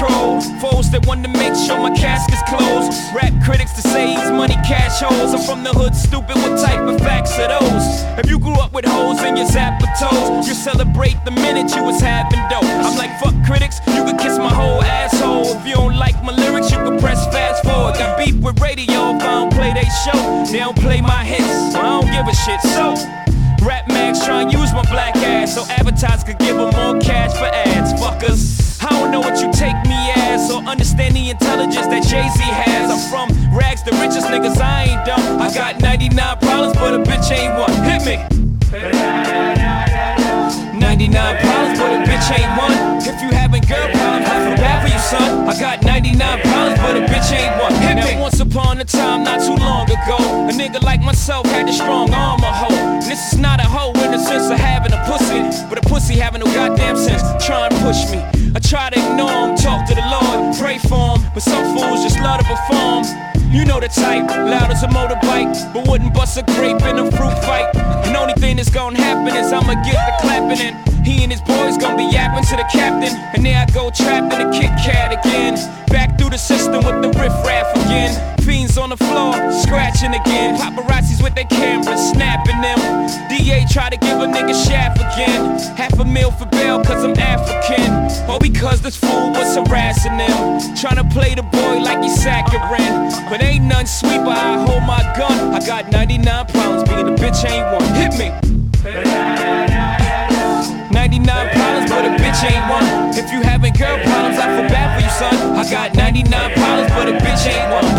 control. Foes that want to make sure my casket's closed. Rap critics to say he's money cash holes. I'm from the hood, stupid. What type of facts are those? If you grew up with hoes in your zapper toes, you celebrate the minute you was having dope. I'm like, fuck critics, you could kiss my whole asshole. If you don't like my lyrics, you can press fast forward. Got beef with radio if I don't play they show. They don't play my hits, I don't give a shit. So, rap mags try and use my black ass so advertisers could give them more cash for ads. Intelligence that Jay Z has. I'm from rags, the richest niggas, I ain't dumb. I got 99 problems, but a bitch ain't one. Hit me. 99 problems, but a bitch ain't one. If you having girl problems, I feel bad for you, son. I got 99 problems, but a bitch ain't one. Hit me. Now, once upon a time, not too long ago, a nigga like myself had a strong arm, a hoe. This is not a hoe in the sense of having a pussy, but a pussy having no goddamn sense. Try and push me. I try to ignore him, talk You know the type, loud as a motorbike, but wouldn't bust a grape in a fruit fight. And only thing that's gonna happen is I'ma get the clapping and he and his boys gonna be yapping to the captain. And there I go trapped in a Kit Kat again. Back through the system with the riff raff again. Fiends on the floor, scratching again. Paparazzis with their cameras, snapping them. DA try to give a nigga shaft again. Half a meal for bail, cause I'm African. Or because this fool was harassing them. Trying to play the boy like he's saccharine. But ain't none sweet, but I hold my gun. I got 99 problems, being a bitch ain't one. Hit me. 99 problems, but a bitch ain't one. If you having girl problems, I feel